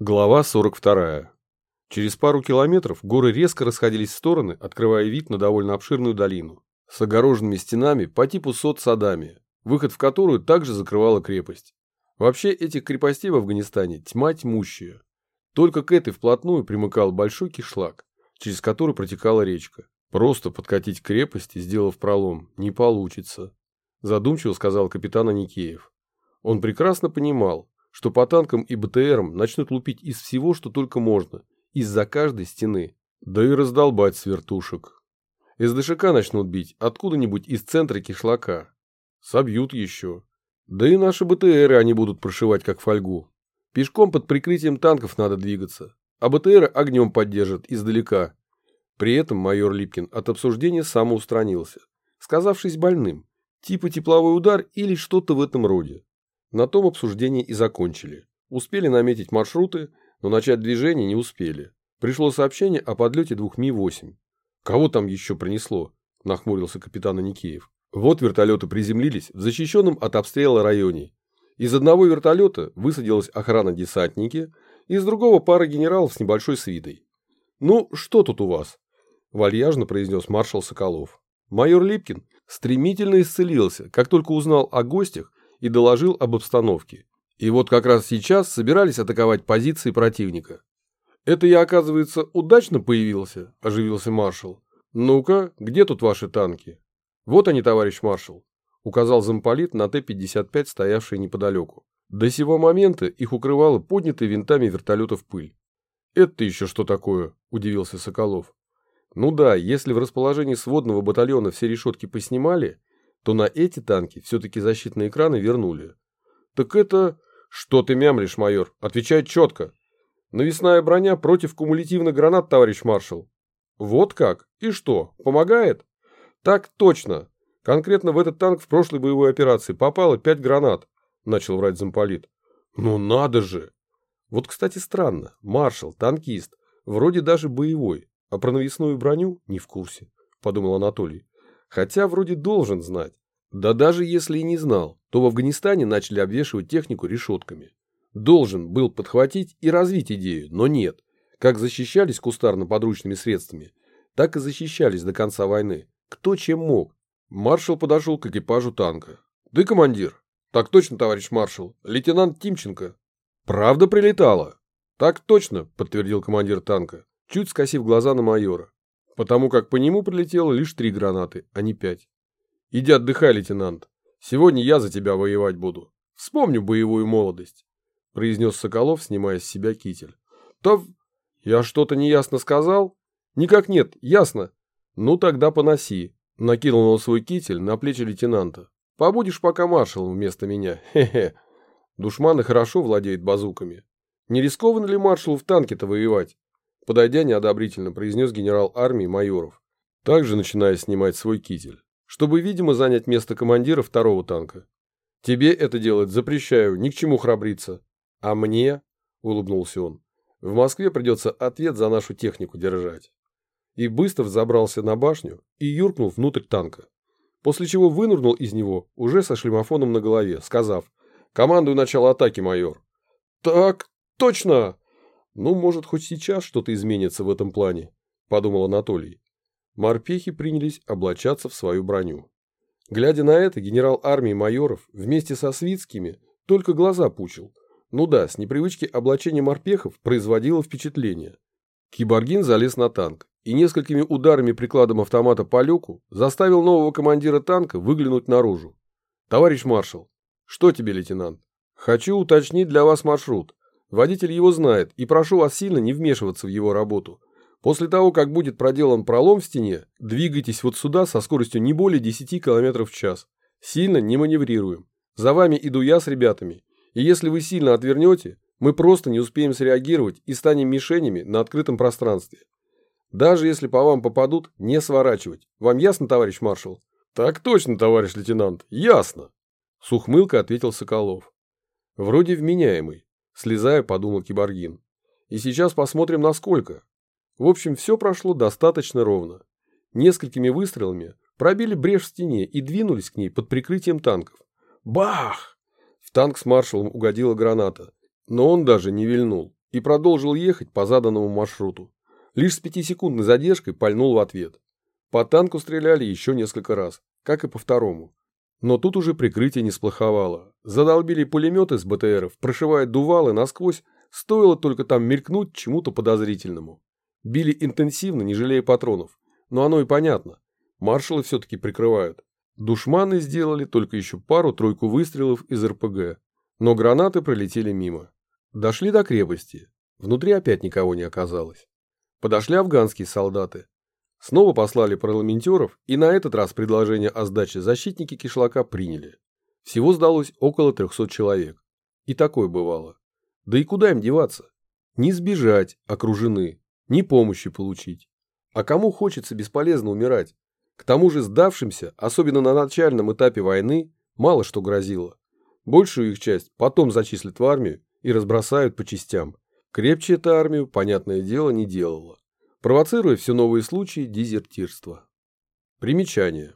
Глава 42. Через пару километров горы резко расходились в стороны, открывая вид на довольно обширную долину с огороженными стенами по типу сот садами, выход в которую также закрывала крепость. Вообще этих крепостей в Афганистане тьма тьмущая. Только к этой вплотную примыкал большой кишлак, через который протекала речка. Просто подкатить к крепости, сделав пролом, не получится, задумчиво сказал капитан Аникеев. Он прекрасно понимал, что по танкам и БТРам начнут лупить из всего, что только можно, из-за каждой стены, да и раздолбать с вертушек. Из ДШК начнут бить откуда-нибудь из центра кишлака. Собьют еще. Да и наши БТРы они будут прошивать как фольгу. Пешком под прикрытием танков надо двигаться, а БТРы огнем поддержат издалека. При этом майор Липкин от обсуждения самоустранился, сказавшись больным, типа тепловой удар или что-то в этом роде. На том обсуждение и закончили. Успели наметить маршруты, но начать движение не успели. Пришло сообщение о подлете двух Ми-8. «Кого там еще принесло?» – нахмурился капитан Аникеев. Вот вертолеты приземлились в защищенном от обстрела районе. Из одного вертолета высадилась охрана десантники, из другого пара генералов с небольшой свитой. «Ну, что тут у вас?» – вальяжно произнес маршал Соколов. Майор Липкин стремительно исцелился, как только узнал о гостях и доложил об обстановке. И вот как раз сейчас собирались атаковать позиции противника. «Это я, оказывается, удачно появился?» – оживился маршал. «Ну-ка, где тут ваши танки?» «Вот они, товарищ маршал», – указал замполит на Т-55, стоявший неподалеку. До сего момента их укрывала поднятая винтами вертолетов пыль. «Это еще что такое?» – удивился Соколов. «Ну да, если в расположении сводного батальона все решетки поснимали, то на эти танки все-таки защитные экраны вернули. Так это... Что ты мямлишь, майор? Отвечай четко. Навесная броня против кумулятивных гранат, товарищ маршал. Вот как? И что, помогает? Так точно. Конкретно в этот танк в прошлой боевой операции попало пять гранат, начал врать замполит. Ну надо же! Вот, кстати, странно. Маршал, танкист, вроде даже боевой, а про навесную броню не в курсе, подумал Анатолий. Хотя вроде должен знать. Да даже если и не знал, то в Афганистане начали обвешивать технику решетками. Должен был подхватить и развить идею, но нет. Как защищались кустарно-подручными средствами, так и защищались до конца войны. Кто чем мог. Маршал подошел к экипажу танка. «Ты командир?» «Так точно, товарищ маршал. Лейтенант Тимченко». «Правда прилетала?» «Так точно», подтвердил командир танка, чуть скосив глаза на майора потому как по нему прилетело лишь три гранаты, а не пять. Иди отдыхай, лейтенант. Сегодня я за тебя воевать буду. Вспомню боевую молодость, произнес Соколов, снимая с себя китель. То я что-то неясно сказал? Никак нет, ясно. Ну тогда поноси. Накинул он свой китель на плечи лейтенанта. Побудешь пока маршалом вместо меня. Хе-хе. Душманы хорошо владеют базуками. Не рискованно ли маршалу в танке-то воевать? Подойдя неодобрительно, произнес генерал армии Майоров, также начиная снимать свой китель, чтобы, видимо, занять место командира второго танка. «Тебе это делать запрещаю, ни к чему храбриться. А мне?» – улыбнулся он. «В Москве придется ответ за нашу технику держать». И быстро взобрался на башню и юркнул внутрь танка. После чего вынырнул из него уже со шлемофоном на голове, сказав «Командую начало атаки, майор». «Так, точно!» Ну, может, хоть сейчас что-то изменится в этом плане, подумал Анатолий. Морпехи принялись облачаться в свою броню. Глядя на это, генерал армии майоров вместе со Свицкими только глаза пучил. Ну да, с непривычки облачение морпехов производило впечатление. Киборгин залез на танк и несколькими ударами прикладом автомата по люку заставил нового командира танка выглянуть наружу. «Товарищ маршал!» «Что тебе, лейтенант?» «Хочу уточнить для вас маршрут. Водитель его знает, и прошу вас сильно не вмешиваться в его работу. После того, как будет проделан пролом в стене, двигайтесь вот сюда со скоростью не более 10 км в час. Сильно не маневрируем. За вами иду я с ребятами. И если вы сильно отвернете, мы просто не успеем среагировать и станем мишенями на открытом пространстве. Даже если по вам попадут, не сворачивать. Вам ясно, товарищ маршал? Так точно, товарищ лейтенант, ясно. С ухмылкой ответил Соколов. Вроде вменяемый. Слезая, подумал Киборгин. И сейчас посмотрим, насколько. В общем, все прошло достаточно ровно. Несколькими выстрелами пробили брешь в стене и двинулись к ней под прикрытием танков. Бах! В танк с маршалом угодила граната, но он даже не вильнул и продолжил ехать по заданному маршруту. Лишь с пятисекундной задержкой пальнул в ответ. По танку стреляли еще несколько раз, как и по второму. Но тут уже прикрытие не сплоховало. Задолбили пулеметы с БТРов, прошивая дувалы насквозь, стоило только там мелькнуть чему-то подозрительному. Били интенсивно, не жалея патронов. Но оно и понятно. Маршалы все-таки прикрывают. Душманы сделали только еще пару-тройку выстрелов из РПГ. Но гранаты пролетели мимо. Дошли до крепости. Внутри опять никого не оказалось. Подошли афганские солдаты. Снова послали парламентеров, и на этот раз предложение о сдаче защитники кишлака приняли. Всего сдалось около 300 человек. И такое бывало. Да и куда им деваться? Не сбежать, окружены, ни помощи получить. А кому хочется бесполезно умирать? К тому же сдавшимся, особенно на начальном этапе войны, мало что грозило. Большую их часть потом зачислят в армию и разбросают по частям. Крепче эта армию, понятное дело, не делала, провоцируя все новые случаи дезертирства. Примечание.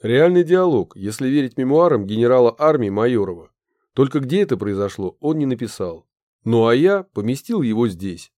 Реальный диалог, если верить мемуарам генерала армии Майорова. Только где это произошло, он не написал. Ну а я поместил его здесь.